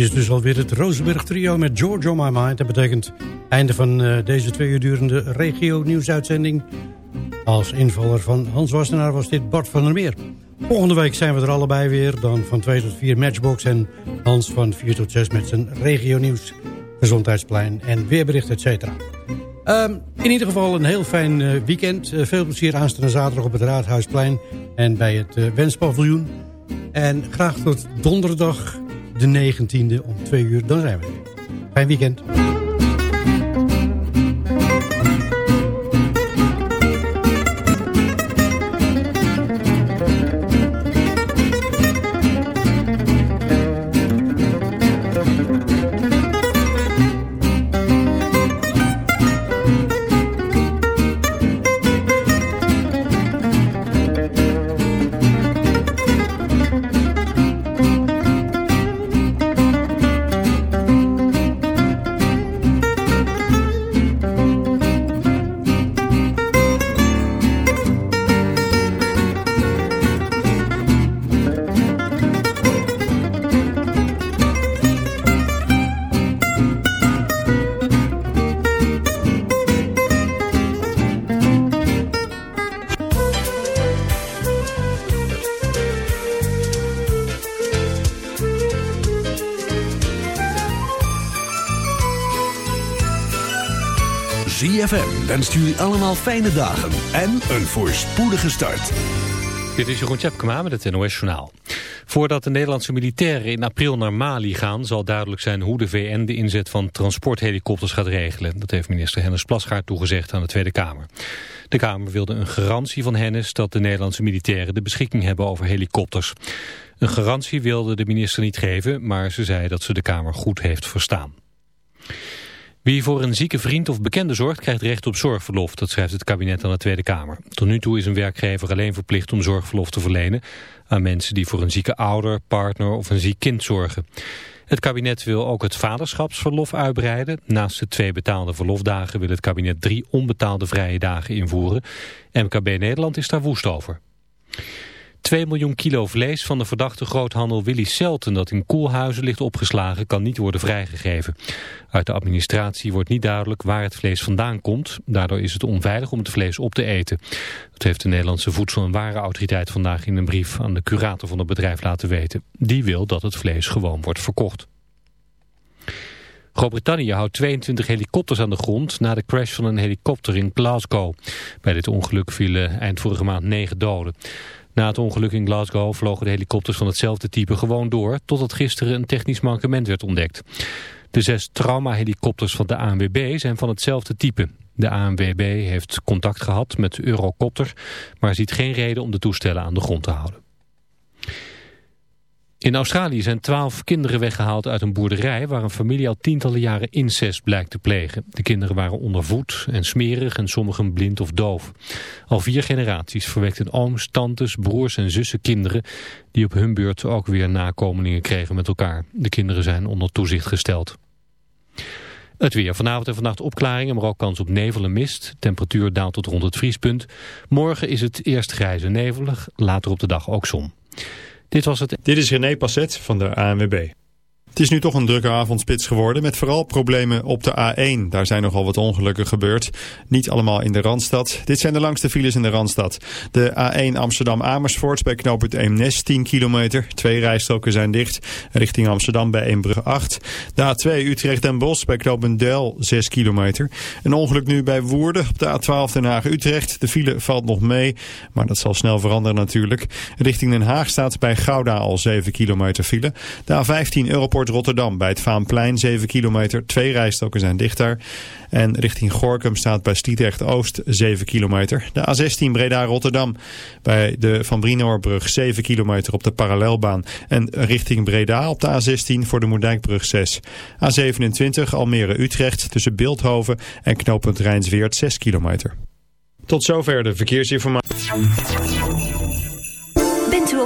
Is dus alweer het Rozenburg trio met George on My Mind. Dat betekent einde van uh, deze twee uur durende regio nieuwsuitzending. Als invaller van Hans Wassenaar was dit Bart van der Meer. Volgende week zijn we er allebei weer. Dan van 2 tot 4 Matchbox en Hans van 4 tot 6 met zijn regio nieuws, gezondheidsplein en weerbericht, et cetera. Um, in ieder geval een heel fijn uh, weekend. Uh, veel plezier aanstaande zaterdag op het Raadhuisplein en bij het Wenspaviljoen. En graag tot donderdag de 19e om 2 uur. Dan zijn we er. Fijn weekend. Wenst jullie allemaal fijne dagen en een voorspoedige start. Dit is Jeroen Tjepkema met het NOS Journaal. Voordat de Nederlandse militairen in april naar Mali gaan... zal duidelijk zijn hoe de VN de inzet van transporthelikopters gaat regelen. Dat heeft minister Hennis Plasgaard toegezegd aan de Tweede Kamer. De Kamer wilde een garantie van Hennis dat de Nederlandse militairen... de beschikking hebben over helikopters. Een garantie wilde de minister niet geven... maar ze zei dat ze de Kamer goed heeft verstaan. Wie voor een zieke vriend of bekende zorgt krijgt recht op zorgverlof. Dat schrijft het kabinet aan de Tweede Kamer. Tot nu toe is een werkgever alleen verplicht om zorgverlof te verlenen... aan mensen die voor een zieke ouder, partner of een ziek kind zorgen. Het kabinet wil ook het vaderschapsverlof uitbreiden. Naast de twee betaalde verlofdagen wil het kabinet drie onbetaalde vrije dagen invoeren. MKB Nederland is daar woest over. 2 miljoen kilo vlees van de verdachte groothandel Willy Selten dat in Koelhuizen ligt opgeslagen kan niet worden vrijgegeven. Uit de administratie wordt niet duidelijk waar het vlees vandaan komt. Daardoor is het onveilig om het vlees op te eten. Dat heeft de Nederlandse Voedsel- en Warenautoriteit vandaag in een brief aan de curator van het bedrijf laten weten. Die wil dat het vlees gewoon wordt verkocht. Groot-Brittannië houdt 22 helikopters aan de grond na de crash van een helikopter in Glasgow. Bij dit ongeluk vielen eind vorige maand negen doden. Na het ongeluk in Glasgow vlogen de helikopters van hetzelfde type gewoon door... totdat gisteren een technisch mankement werd ontdekt. De zes trauma-helikopters van de ANWB zijn van hetzelfde type. De ANWB heeft contact gehad met Eurocopter... maar ziet geen reden om de toestellen aan de grond te houden. In Australië zijn twaalf kinderen weggehaald uit een boerderij... waar een familie al tientallen jaren incest blijkt te plegen. De kinderen waren ondervoed en smerig en sommigen blind of doof. Al vier generaties verwekten ooms, tantes, broers en zussen kinderen... die op hun beurt ook weer nakomelingen kregen met elkaar. De kinderen zijn onder toezicht gesteld. Het weer. Vanavond en vannacht opklaringen, maar ook kans op nevel en mist. Temperatuur daalt tot rond het vriespunt. Morgen is het eerst grijs en nevelig, later op de dag ook zon. Dit was het. Dit is René Passet van de ANWB. Het is nu toch een drukke avondspits geworden met vooral problemen op de A1. Daar zijn nogal wat ongelukken gebeurd. Niet allemaal in de Randstad. Dit zijn de langste files in de Randstad. De A1 Amsterdam-Amersfoort bij knooppunt Eemnes 10 kilometer. Twee rijstroken zijn dicht. Richting Amsterdam bij Eembrug 8. De A2 Utrecht en Bos bij knooppunt Del 6 kilometer. Een ongeluk nu bij Woerden op de A12 Den Haag-Utrecht. De file valt nog mee, maar dat zal snel veranderen natuurlijk. Richting Den Haag staat bij Gouda al 7 kilometer file. De A15 Europort Rotterdam bij het Vaanplein 7 kilometer. Twee rijstokken zijn dichter. En richting Gorkum staat bij Sliedrecht Oost 7 kilometer. De A16 Breda-Rotterdam bij de Van Brinoorbrug 7 kilometer op de parallelbaan. En richting Breda op de A16 voor de Moerdijkbrug 6. A27 Almere-Utrecht tussen Beeldhoven en knooppunt Rijnsweert 6 kilometer. Tot zover de verkeersinformatie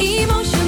Emotional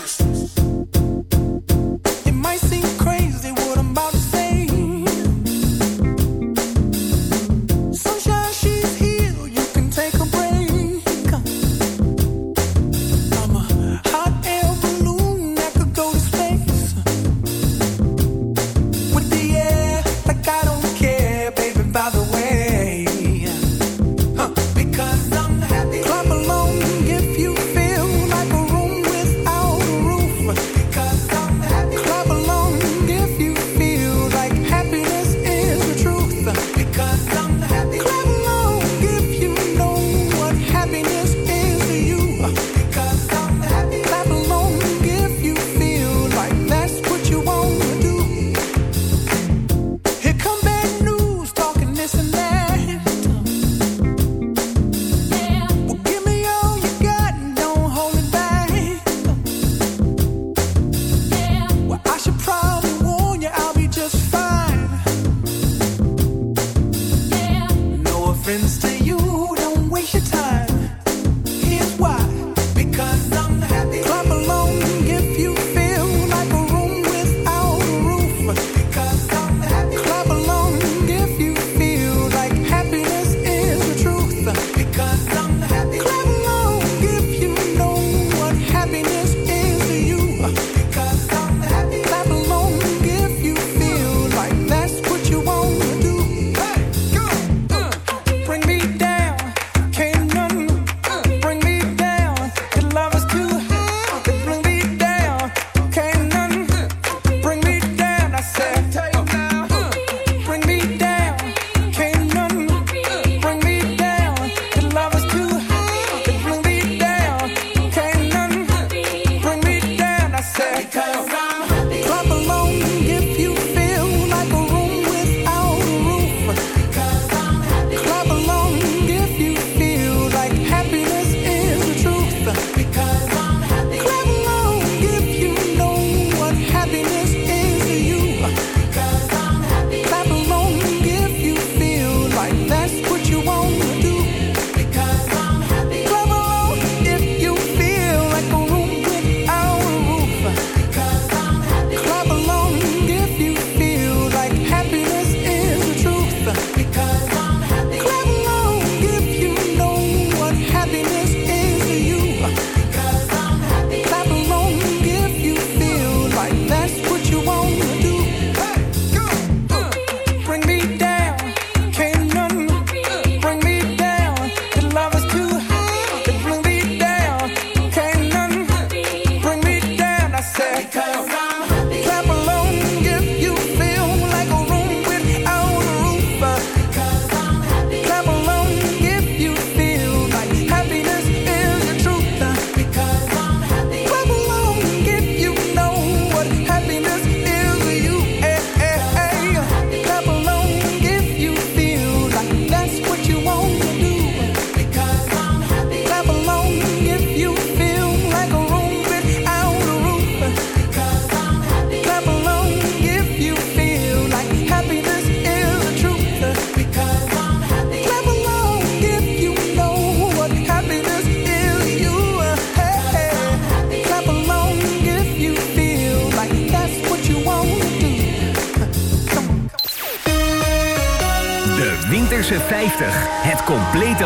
Het complete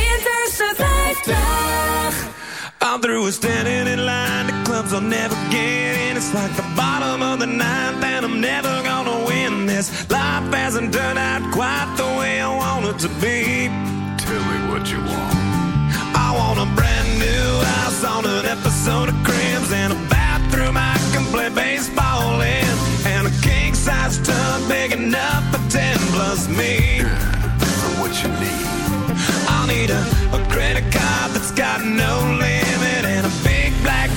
I'm through with standing in line to clubs I'll never get in. It's like the bottom of the ninth, and I'm never gonna win this. Life hasn't turned out quite the way I want it to be. Tell me what you want. I want a brand new house on an episode of Crims and a bathroom I can play baseball in, and a king size tub big enough for ten plus me. Yeah, what you need. I need a, a credit card that's got no limit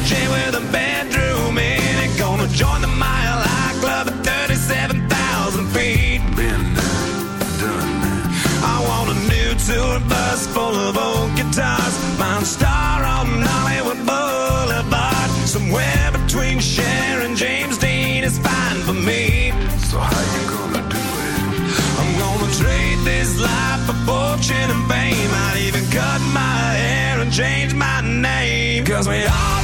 chain with a bedroom in it. Gonna join the Mile High Club at 37,000 feet. Been done. I want a new tour bus full of old guitars. Mine star on Hollywood Boulevard. Somewhere between Cher and James Dean is fine for me. So how you gonna do it? I'm gonna trade this life for fortune and fame. I'd even cut my hair and change my name. Cause we all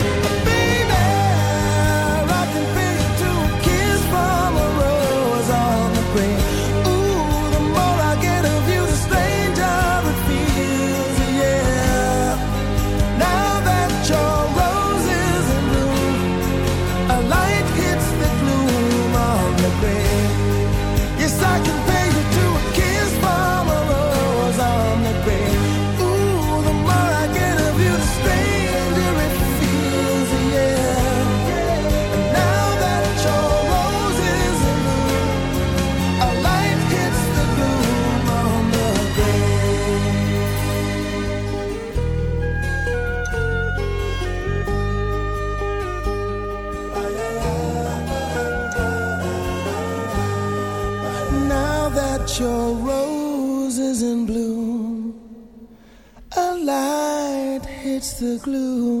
the glue.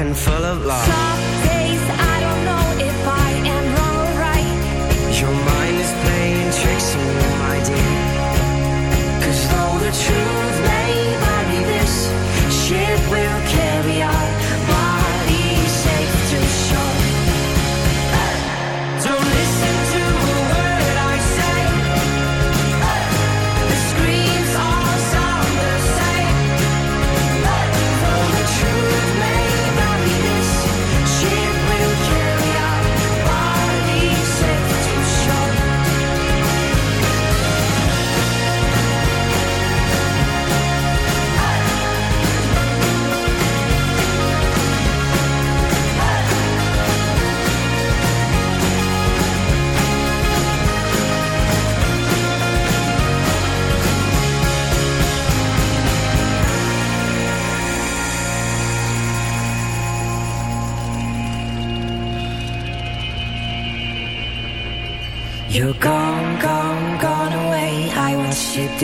And full of love.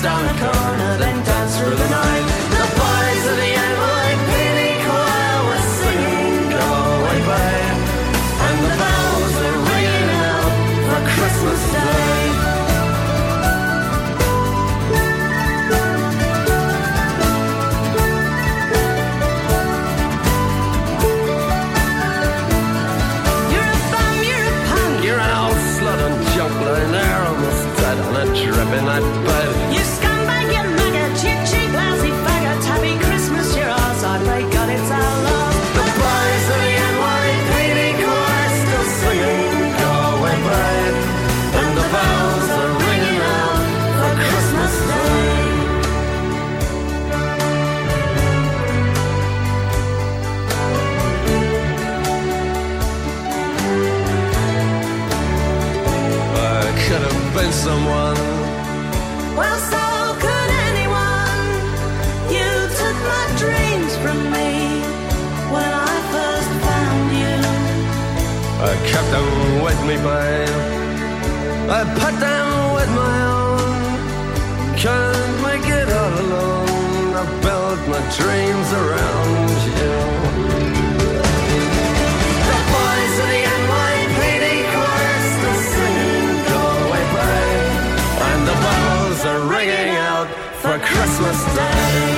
historical I put down with my own. Can't make it all alone. I built my dreams around you. The boys the NYPD the. And the bells are ringing out for Christmas Day.